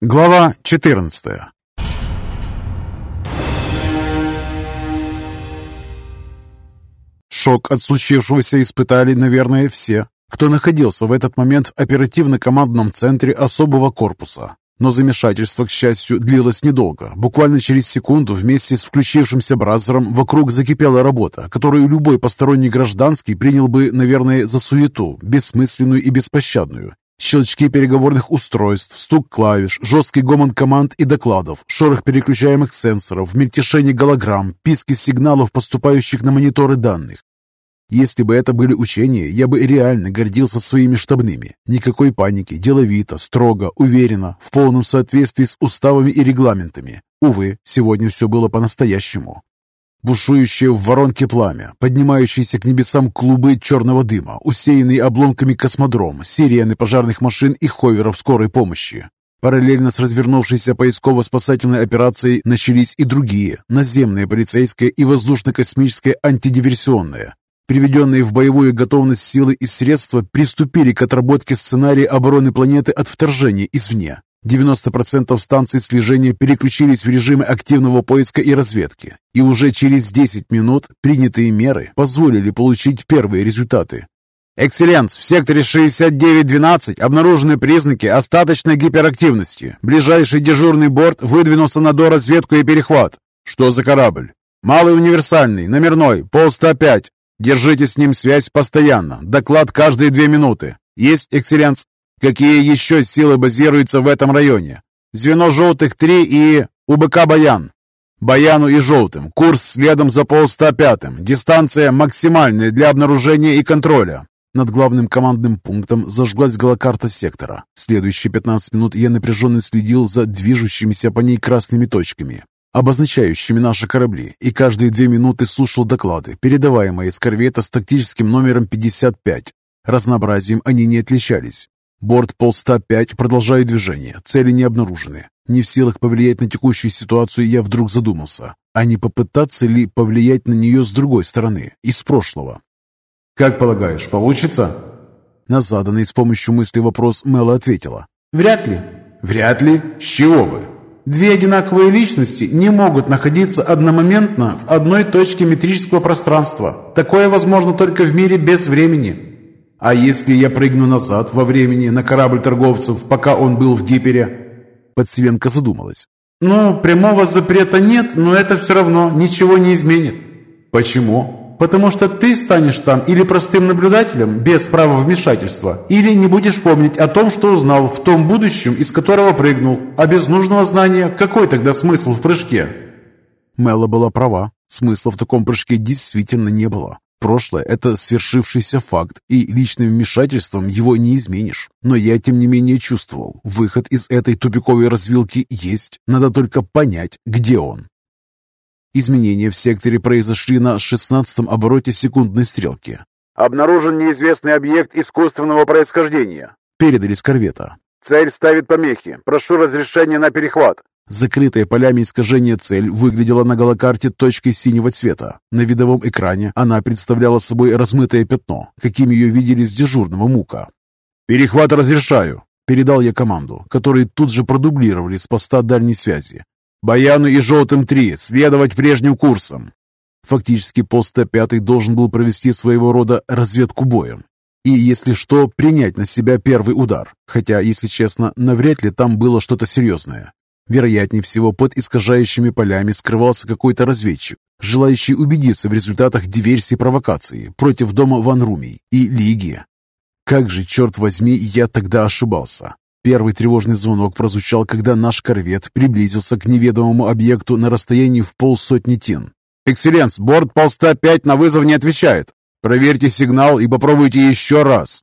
Глава 14 Шок от случившегося испытали, наверное, все, кто находился в этот момент в оперативно-командном центре особого корпуса. Но замешательство, к счастью, длилось недолго. Буквально через секунду вместе с включившимся бразером вокруг закипела работа, которую любой посторонний гражданский принял бы, наверное, за суету, бессмысленную и беспощадную. Щелчки переговорных устройств, стук клавиш, жесткий гомон команд и докладов, шорох переключаемых сенсоров, мельтешение голограмм, писки сигналов, поступающих на мониторы данных. Если бы это были учения, я бы реально гордился своими штабными. Никакой паники, деловито, строго, уверенно, в полном соответствии с уставами и регламентами. Увы, сегодня все было по-настоящему. Бушующее в воронке пламя, поднимающиеся к небесам клубы черного дыма, усеянные обломками космодром, сирены пожарных машин и ховеров скорой помощи. Параллельно с развернувшейся поисково-спасательной операцией начались и другие, наземная полицейская и воздушно-космическая антидиверсионная. Приведенные в боевую готовность силы и средства приступили к отработке сценария обороны планеты от вторжения извне. 90% станций слежения переключились в режимы активного поиска и разведки, и уже через 10 минут принятые меры позволили получить первые результаты. «Экселленс, в секторе 6912 обнаружены признаки остаточной гиперактивности. Ближайший дежурный борт выдвинулся на доразведку и перехват. Что за корабль? Малый универсальный, номерной, пол 105. Держите с ним связь постоянно. Доклад каждые две минуты. Есть, экселленс?» Какие еще силы базируются в этом районе? Звено желтых 3 и УБК «Баян». Баяну и желтым. Курс следом за пол 105. Дистанция максимальная для обнаружения и контроля. Над главным командным пунктом зажглась голокарта сектора. Следующие 15 минут я напряженно следил за движущимися по ней красными точками, обозначающими наши корабли, и каждые две минуты слушал доклады, передаваемые с корвета с тактическим номером 55. Разнообразием они не отличались. Борт Пол-105 продолжает движение, цели не обнаружены. Не в силах повлиять на текущую ситуацию, я вдруг задумался, а не попытаться ли повлиять на нее с другой стороны, из прошлого. «Как полагаешь, получится?» На заданный с помощью мысли вопрос Мэла ответила. «Вряд ли». «Вряд ли? С чего бы?» Две одинаковые личности не могут находиться одномоментно в одной точке метрического пространства. Такое возможно только в мире без времени. А если я прыгну назад во времени на корабль торговцев, пока он был в Гипере?» Подсвенка задумалась. «Ну, прямого запрета нет, но это все равно ничего не изменит». «Почему?» «Потому что ты станешь там или простым наблюдателем, без права вмешательства, или не будешь помнить о том, что узнал в том будущем, из которого прыгнул. А без нужного знания какой тогда смысл в прыжке?» Мела была права. Смысла в таком прыжке действительно не было. Прошлое – это свершившийся факт, и личным вмешательством его не изменишь. Но я, тем не менее, чувствовал, выход из этой тупиковой развилки есть, надо только понять, где он. Изменения в секторе произошли на 16-м обороте секундной стрелки. «Обнаружен неизвестный объект искусственного происхождения», – передали с корвета. «Цель ставит помехи. Прошу разрешения на перехват». Закрытая полями искажения цель выглядела на голокарте точкой синего цвета. На видовом экране она представляла собой размытое пятно, каким ее видели с дежурного мука. «Перехват разрешаю», — передал я команду, которые тут же продублировали с поста дальней связи. «Баяну и Желтым три следовать прежним курсом». Фактически пост Т-5 должен был провести своего рода разведку боем. И, если что, принять на себя первый удар. Хотя, если честно, навряд ли там было что-то серьезное. Вероятнее всего, под искажающими полями скрывался какой-то разведчик, желающий убедиться в результатах диверсии провокации против дома Ван Румий и Лиги. Как же, черт возьми, я тогда ошибался. Первый тревожный звонок прозвучал, когда наш корвет приблизился к неведомому объекту на расстоянии в полсотни тин. «Экселленс, борт полста 5 на вызов не отвечает. Проверьте сигнал и попробуйте еще раз».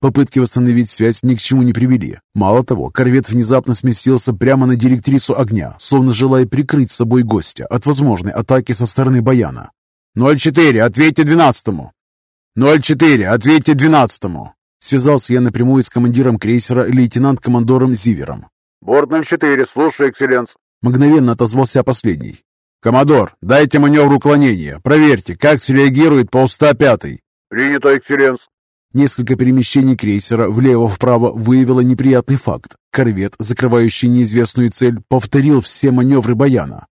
Попытки восстановить связь ни к чему не привели. Мало того, корвет внезапно сместился прямо на директрису огня, словно желая прикрыть собой гостя от возможной атаки со стороны Баяна. «0-4, ответьте двенадцатому!» «0-4, ответьте двенадцатому!» Связался я напрямую с командиром крейсера лейтенант-командором Зивером. «Борт 04, слушаю, экселленс!» Мгновенно отозвался последний. «Коммодор, дайте маневр уклонения. Проверьте, как среагирует пол 105 «Принято, экселленс!» Несколько перемещений крейсера влево-вправо выявило неприятный факт. Корвет, закрывающий неизвестную цель, повторил все маневры Баяна.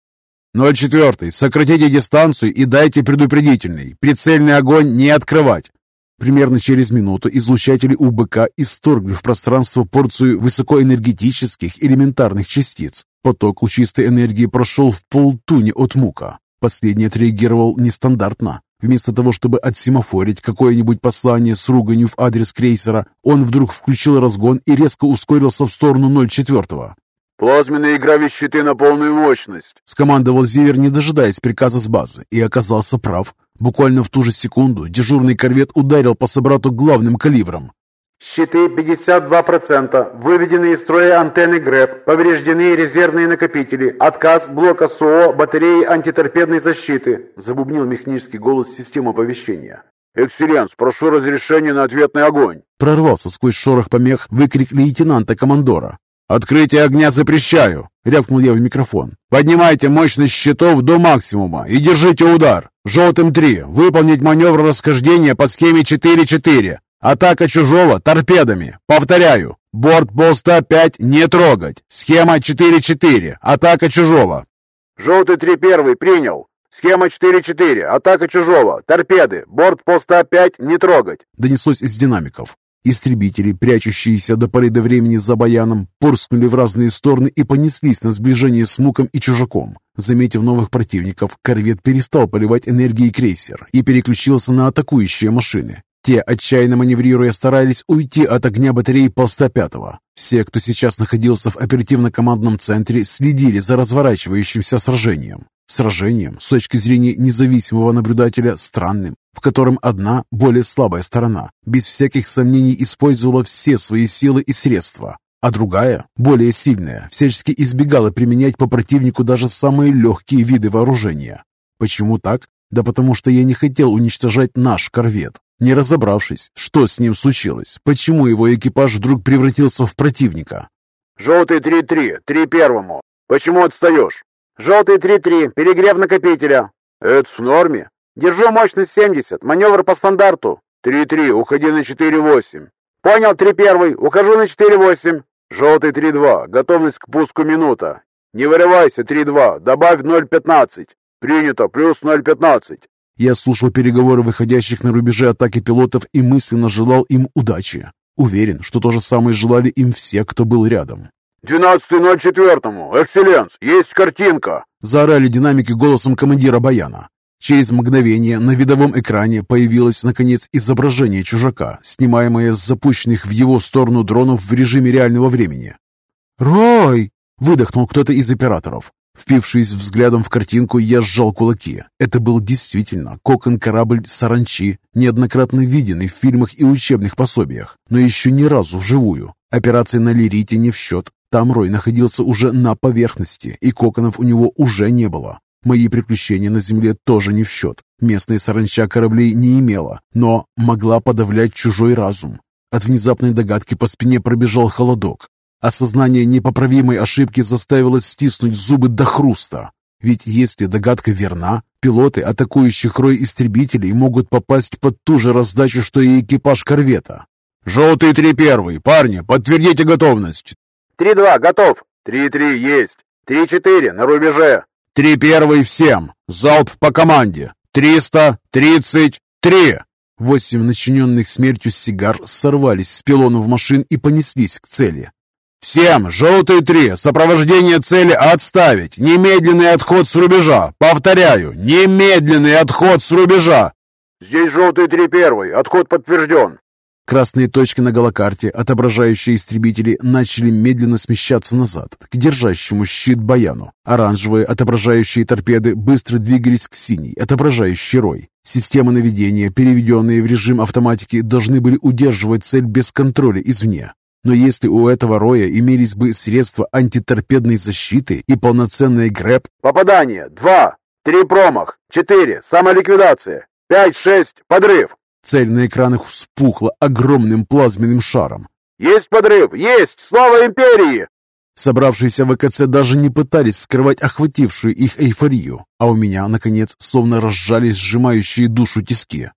04. Сократите дистанцию и дайте предупредительный. Прицельный огонь не открывать. Примерно через минуту излучатели УБК исторгли в пространство порцию высокоэнергетических элементарных частиц. Поток лучистой энергии прошел в полтуне от мука. Последний отреагировал нестандартно. Вместо того, чтобы отсемафорить какое-нибудь послание с руганью в адрес крейсера, он вдруг включил разгон и резко ускорился в сторону 04 «Плазменные гравищиты на полную мощность!» — скомандовал Зивер, не дожидаясь приказа с базы, и оказался прав. Буквально в ту же секунду дежурный корвет ударил по собрату главным калибром. «Щиты 52%, выведены из строя антенны ГРЭП, повреждены резервные накопители, отказ блока СО батареи антиторпедной защиты», забубнил механический голос системы оповещения. «Экселленс, прошу разрешения на ответный огонь!» Прорвался сквозь шорох помех выкрик лейтенанта-командора. «Открытие огня запрещаю!» — рявкнул я в микрофон. «Поднимайте мощность щитов до максимума и держите удар! Желтым 3. Выполнить маневр расхождения по схеме 4-4. Атака чужого торпедами. Повторяю. Борт поста 5 не трогать. Схема 4-4. Атака чужого». «Желтый 3 первый принял. Схема 4-4. Атака чужого. Торпеды. Борт поста 5 не трогать». Донеслось из динамиков. Истребители, прячущиеся до поры до времени за баяном, порскнули в разные стороны и понеслись на сближение с Муком и Чужаком. Заметив новых противников, корвет перестал поливать энергией крейсер и переключился на атакующие машины. Те, отчаянно маневрируя, старались уйти от огня батарей полста пятого. Все, кто сейчас находился в оперативно-командном центре, следили за разворачивающимся сражением. Сражением, с точки зрения независимого наблюдателя, странным, в котором одна, более слабая сторона, без всяких сомнений использовала все свои силы и средства, а другая, более сильная, всячески избегала применять по противнику даже самые легкие виды вооружения. Почему так? Да потому что я не хотел уничтожать наш корвет, не разобравшись, что с ним случилось, почему его экипаж вдруг превратился в противника. «Желтый 3-3, 3 первому. Почему отстаешь?» «Желтый 3-3, перегрев накопителя». «Это в норме?» «Держу мощность 70, маневр по стандарту». 3-3, уходи на 4-8». «Понял, 3-1, ухожу на 4-8». «Желтый 3-2, готовность к пуску минута». «Не вырывайся, 3-2, добавь 0-15». «Принято, плюс 0-15». Я слушал переговоры выходящих на рубеже атаки пилотов и мысленно желал им удачи. Уверен, что то же самое желали им все, кто был рядом. «Двенадцатый ноль четвертому! Экселленс! Есть картинка!» Заорали динамики голосом командира Баяна. Через мгновение на видовом экране появилось, наконец, изображение чужака, снимаемое с запущенных в его сторону дронов в режиме реального времени. «Рой!» — выдохнул кто-то из операторов. Впившись взглядом в картинку, я сжал кулаки. Это был действительно кокон-корабль «Саранчи», неоднократно виденный в фильмах и учебных пособиях, но еще ни разу вживую. Операция на Лирите не в счет. Там Рой находился уже на поверхности, и коконов у него уже не было. Мои приключения на Земле тоже не в счет. Местная саранча кораблей не имела, но могла подавлять чужой разум. От внезапной догадки по спине пробежал холодок. Осознание непоправимой ошибки заставило стиснуть зубы до хруста. Ведь если догадка верна, пилоты атакующих рой истребителей могут попасть под ту же раздачу, что и экипаж корвета. «Желтый три первый! Парни, подтвердите готовность!» «Три-два, готов!» «Три-три, есть! Три-четыре, на рубеже!» «Три первый всем! Залп по команде! Триста тридцать три!» Восемь начиненных смертью сигар сорвались с пилонов машин и понеслись к цели. «Всем! Желтые три! Сопровождение цели отставить! Немедленный отход с рубежа! Повторяю, немедленный отход с рубежа!» «Здесь желтый три первый! Отход подтвержден!» Красные точки на голокарте, отображающие истребители, начали медленно смещаться назад, к держащему щит Баяну. Оранжевые, отображающие торпеды, быстро двигались к синей, отображающей рой. Системы наведения, переведенные в режим автоматики, должны были удерживать цель без контроля извне. Но если у этого роя имелись бы средства антиторпедной защиты и полноценный грэп... Попадание! Два! Три промах! Четыре! Самоликвидация! Пять! Шесть! Подрыв! Цель на экранах вспухла огромным плазменным шаром. «Есть подрыв! Есть! Слава Империи!» Собравшиеся в ВКЦ даже не пытались скрывать охватившую их эйфорию, а у меня, наконец, словно разжались сжимающие душу тиски.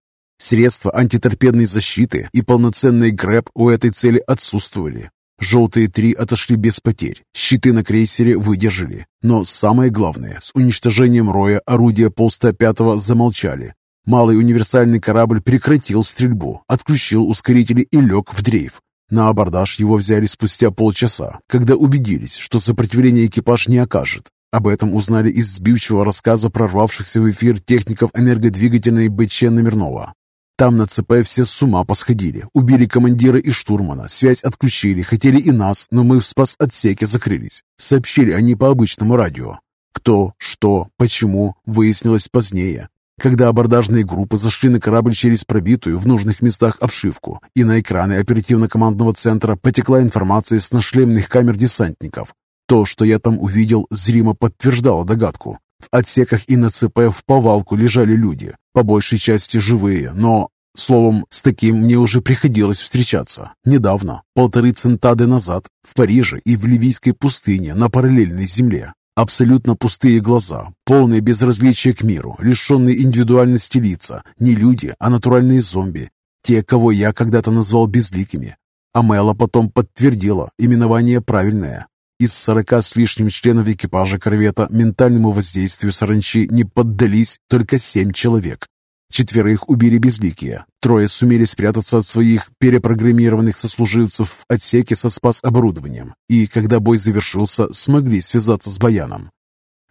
Средства антиторпедной защиты и полноценный грэп у этой цели отсутствовали. Желтые три отошли без потерь, щиты на крейсере выдержали. Но самое главное, с уничтожением роя орудия Пол-105 замолчали. Малый универсальный корабль прекратил стрельбу, отключил ускорители и лег в дрейф. На абордаж его взяли спустя полчаса, когда убедились, что сопротивление экипаж не окажет. Об этом узнали из сбивчивого рассказа прорвавшихся в эфир техников энергодвигательной БЧ Номернова. Там на ЦП все с ума посходили. Убили командира и штурмана, связь отключили, хотели и нас, но мы в спас-отсеке закрылись. Сообщили они по обычному радио. Кто, что, почему, выяснилось позднее. Когда абордажные группы зашли на корабль через пробитую в нужных местах обшивку, и на экраны оперативно-командного центра потекла информация с нашлемных камер десантников. То, что я там увидел, зримо подтверждало догадку. В отсеках и на ЦП в повалку лежали люди, по большей части живые, но... Словом, с таким мне уже приходилось встречаться. Недавно, полторы центады назад, в Париже и в Ливийской пустыне на параллельной земле. Абсолютно пустые глаза, полное безразличие к миру, лишенные индивидуальности лица, не люди, а натуральные зомби. Те, кого я когда-то назвал безликими. Амела потом подтвердила, именование правильное. Из сорока с лишним членов экипажа корвета ментальному воздействию саранчи не поддались только семь человек. Четверых убили безликие, трое сумели спрятаться от своих перепрограммированных сослуживцев в отсеке со спас-оборудованием, и, когда бой завершился, смогли связаться с Баяном.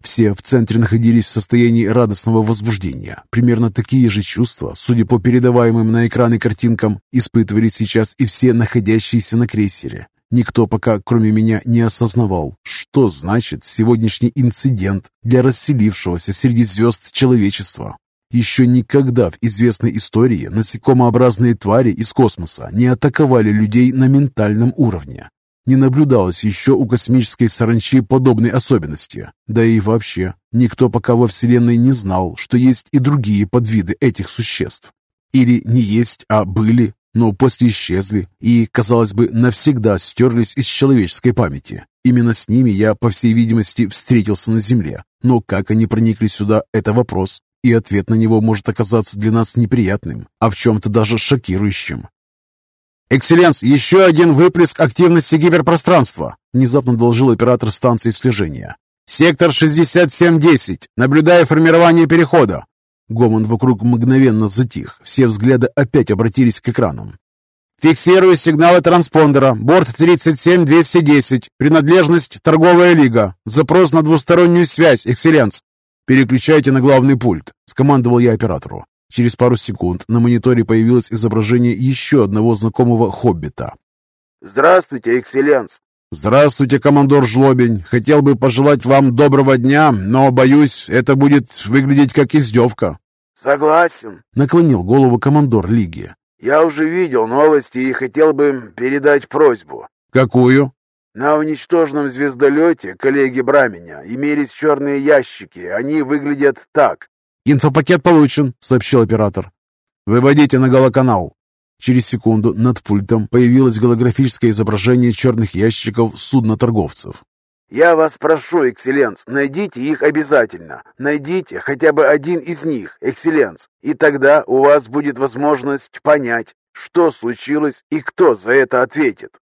Все в центре находились в состоянии радостного возбуждения. Примерно такие же чувства, судя по передаваемым на экраны картинкам, испытывали сейчас и все находящиеся на крейсере. Никто пока, кроме меня, не осознавал, что значит сегодняшний инцидент для расселившегося среди звезд человечества. Еще никогда в известной истории насекомообразные твари из космоса не атаковали людей на ментальном уровне. Не наблюдалось еще у космической саранчи подобной особенности. Да и вообще, никто пока во Вселенной не знал, что есть и другие подвиды этих существ. Или не есть, а были, но после исчезли и, казалось бы, навсегда стерлись из человеческой памяти. Именно с ними я, по всей видимости, встретился на Земле. Но как они проникли сюда, это вопрос. И ответ на него может оказаться для нас неприятным, а в чем-то даже шокирующим. «Экселленс, еще один выплеск активности гиперпространства!» внезапно доложил оператор станции слежения. «Сектор 6710. Наблюдая формирование перехода. Гомон вокруг мгновенно затих. Все взгляды опять обратились к экранам. «Фиксирую сигналы транспондера. Борт 37210. Принадлежность «Торговая лига». Запрос на двустороннюю связь, экселленс. Переключайте на главный пульт», — скомандовал я оператору. Через пару секунд на мониторе появилось изображение еще одного знакомого хоббита. «Здравствуйте, экселленс!» «Здравствуйте, командор Жлобень. Хотел бы пожелать вам доброго дня, но, боюсь, это будет выглядеть как издевка». «Согласен», — наклонил голову командор Лиги. «Я уже видел новости и хотел бы передать просьбу». «Какую?» «На уничтоженном звездолете, коллеги Браменя, имелись черные ящики. Они выглядят так». «Инфопакет получен», — сообщил оператор. «Выводите на голоканал». Через секунду над пультом появилось голографическое изображение черных ящиков судноторговцев. «Я вас прошу, экселленс, найдите их обязательно. Найдите хотя бы один из них, экселленс, и тогда у вас будет возможность понять, что случилось и кто за это ответит».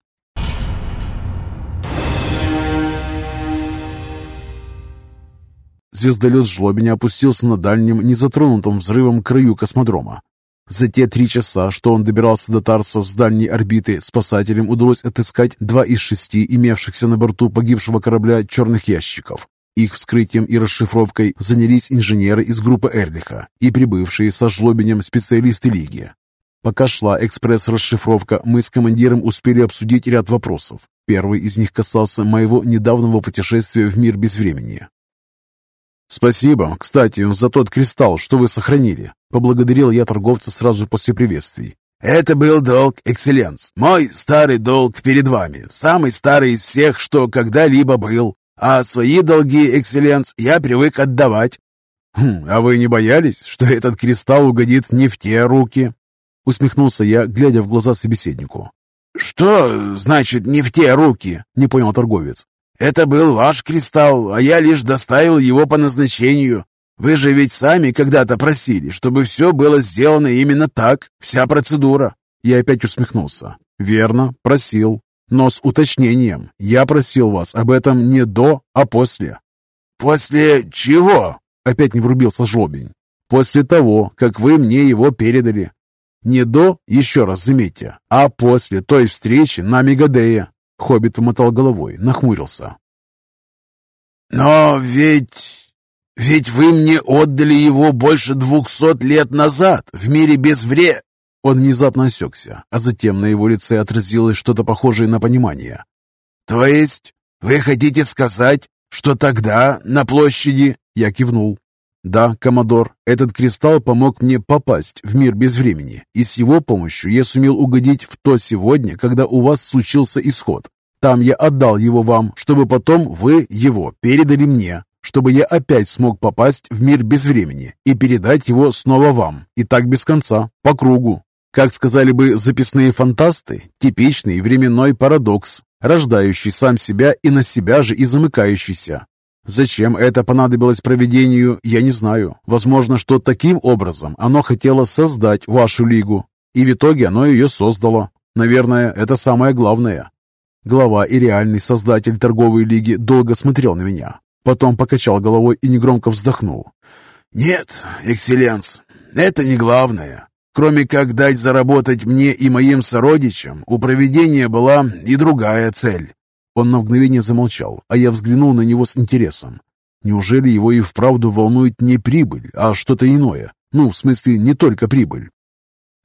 Звездолет Жлобиня опустился на дальнем, незатронутом взрывом краю космодрома. За те три часа, что он добирался до Тарса с дальней орбиты, спасателям удалось отыскать два из шести имевшихся на борту погибшего корабля черных ящиков. Их вскрытием и расшифровкой занялись инженеры из группы Эрлиха и прибывшие со жлобинем специалисты Лиги. Пока шла экспресс-расшифровка, мы с командиром успели обсудить ряд вопросов. Первый из них касался моего недавнего путешествия в мир без времени. «Спасибо, кстати, за тот кристалл, что вы сохранили», — поблагодарил я торговца сразу после приветствий. «Это был долг, экселленс. Мой старый долг перед вами. Самый старый из всех, что когда-либо был. А свои долги, экселленс, я привык отдавать». «Хм, а вы не боялись, что этот кристалл угодит не в те руки?» Усмехнулся я, глядя в глаза собеседнику. «Что значит «не в те руки»?» — не понял торговец. Это был ваш кристалл, а я лишь доставил его по назначению. Вы же ведь сами когда-то просили, чтобы все было сделано именно так, вся процедура. Я опять усмехнулся. Верно, просил. Но с уточнением. Я просил вас об этом не до, а после. После чего? Опять не врубился жлобень. После того, как вы мне его передали. Не до, еще раз заметьте, а после той встречи на Мегадея. Хоббит умотал головой, нахмурился. «Но ведь... ведь вы мне отдали его больше двухсот лет назад, в мире без вре...» Он внезапно осекся, а затем на его лице отразилось что-то похожее на понимание. «То есть вы хотите сказать, что тогда на площади...» Я кивнул. «Да, Коммодор, этот кристалл помог мне попасть в мир без времени, и с его помощью я сумел угодить в то сегодня, когда у вас случился исход. Там я отдал его вам, чтобы потом вы его передали мне, чтобы я опять смог попасть в мир без времени и передать его снова вам, и так без конца, по кругу. Как сказали бы записные фантасты, типичный временной парадокс, рождающий сам себя и на себя же и замыкающийся. Зачем это понадобилось проведению, я не знаю. Возможно, что таким образом оно хотело создать вашу лигу, и в итоге оно ее создало. Наверное, это самое главное. Глава и реальный создатель торговой лиги долго смотрел на меня, потом покачал головой и негромко вздохнул. «Нет, экселленс, это не главное. Кроме как дать заработать мне и моим сородичам, у проведения была и другая цель». Он на мгновение замолчал, а я взглянул на него с интересом. Неужели его и вправду волнует не прибыль, а что-то иное? Ну, в смысле, не только прибыль.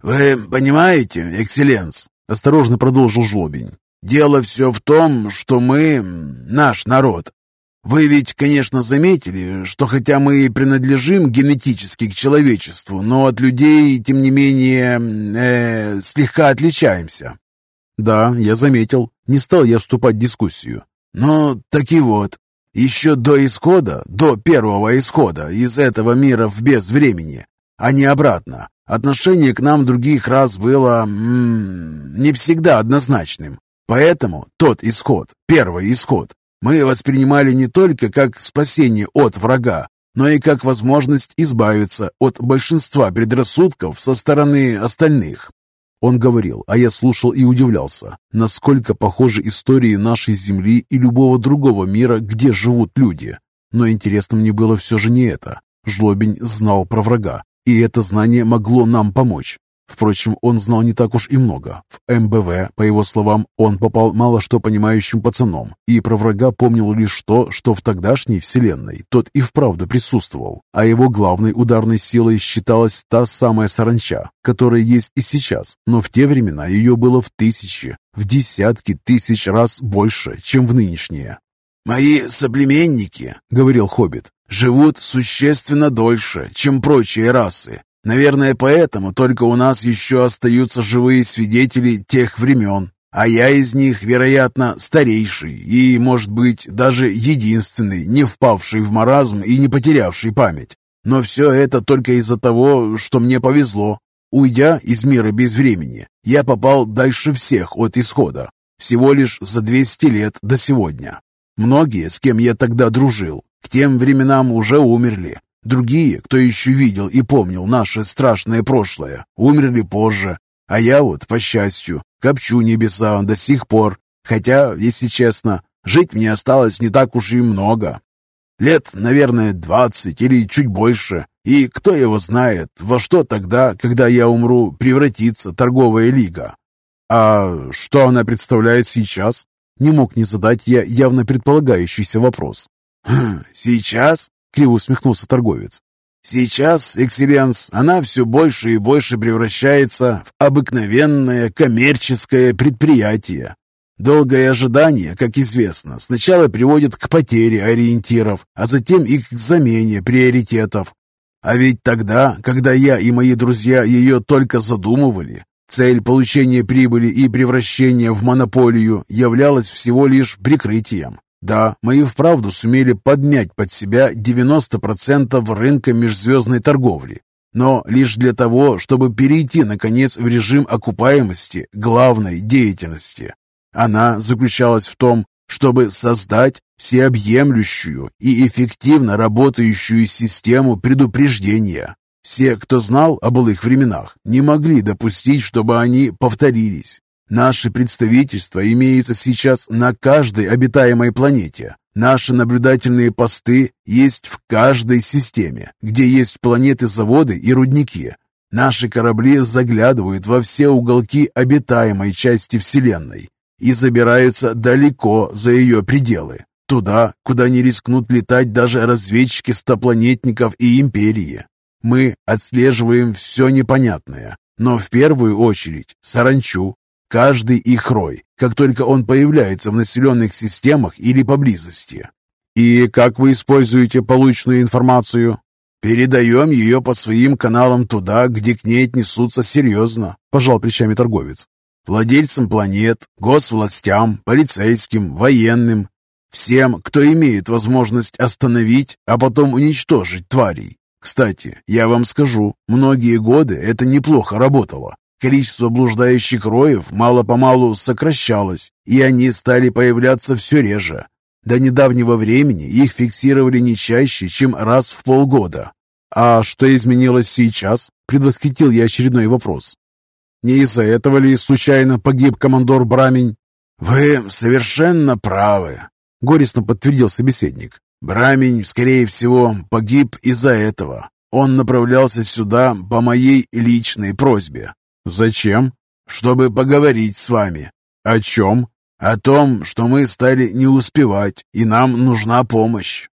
«Вы понимаете, экселленс?» — осторожно продолжил Жлобень. Дело все в том, что мы, наш народ, вы ведь, конечно, заметили, что хотя мы и принадлежим генетически к человечеству, но от людей, тем не менее, э, слегка отличаемся. Да, я заметил. Не стал я вступать в дискуссию. Ну, так и вот. Еще до исхода, до первого исхода из этого мира в безвремени, а не обратно, отношение к нам других раз было м -м, не всегда однозначным. Поэтому тот исход, первый исход, мы воспринимали не только как спасение от врага, но и как возможность избавиться от большинства предрассудков со стороны остальных. Он говорил, а я слушал и удивлялся, насколько похожи истории нашей Земли и любого другого мира, где живут люди. Но интересно мне было все же не это. Жлобень знал про врага, и это знание могло нам помочь. Впрочем, он знал не так уж и много. В МБВ, по его словам, он попал мало что понимающим пацаном, и про врага помнил лишь то, что в тогдашней вселенной тот и вправду присутствовал, а его главной ударной силой считалась та самая саранча, которая есть и сейчас, но в те времена ее было в тысячи, в десятки тысяч раз больше, чем в нынешние. «Мои соплеменники, — говорил Хоббит, — живут существенно дольше, чем прочие расы, Наверное, поэтому только у нас еще остаются живые свидетели тех времен, а я из них, вероятно, старейший и, может быть, даже единственный, не впавший в маразм и не потерявший память. Но все это только из-за того, что мне повезло. Уйдя из мира без времени, я попал дальше всех от исхода, всего лишь за 200 лет до сегодня. Многие, с кем я тогда дружил, к тем временам уже умерли, Другие, кто еще видел и помнил наше страшное прошлое, умерли позже. А я вот, по счастью, копчу небеса до сих пор. Хотя, если честно, жить мне осталось не так уж и много. Лет, наверное, двадцать или чуть больше. И кто его знает, во что тогда, когда я умру, превратится торговая лига. А что она представляет сейчас? Не мог не задать я явно предполагающийся вопрос. Хм, «Сейчас?» — криво усмехнулся торговец. «Сейчас, экселленс, она все больше и больше превращается в обыкновенное коммерческое предприятие. Долгое ожидание, как известно, сначала приводит к потере ориентиров, а затем и к замене приоритетов. А ведь тогда, когда я и мои друзья ее только задумывали, цель получения прибыли и превращения в монополию являлась всего лишь прикрытием. Да, мы и вправду сумели подмять под себя 90% рынка межзвездной торговли, но лишь для того, чтобы перейти, наконец, в режим окупаемости главной деятельности. Она заключалась в том, чтобы создать всеобъемлющую и эффективно работающую систему предупреждения. Все, кто знал о былых временах, не могли допустить, чтобы они повторились. Наши представительства имеются сейчас на каждой обитаемой планете. Наши наблюдательные посты есть в каждой системе, где есть планеты-заводы и рудники. Наши корабли заглядывают во все уголки обитаемой части Вселенной и забираются далеко за ее пределы, туда, куда не рискнут летать даже разведчики стопланетников и империи. Мы отслеживаем все непонятное, но в первую очередь саранчу, каждый их рой, как только он появляется в населенных системах или поблизости. И как вы используете полученную информацию? Передаем ее по своим каналам туда, где к ней отнесутся серьезно, пожал плечами торговец. Владельцам планет, госвластям, полицейским, военным, всем, кто имеет возможность остановить, а потом уничтожить тварей. Кстати, я вам скажу, многие годы это неплохо работало. Количество блуждающих роев мало-помалу сокращалось, и они стали появляться все реже. До недавнего времени их фиксировали не чаще, чем раз в полгода. А что изменилось сейчас? Предвосхитил я очередной вопрос. Не из-за этого ли случайно погиб командор Брамень? Вы совершенно правы, горестно подтвердил собеседник. Брамень, скорее всего, погиб из-за этого. Он направлялся сюда по моей личной просьбе. Зачем? Чтобы поговорить с вами. О чем? О том, что мы стали не успевать, и нам нужна помощь.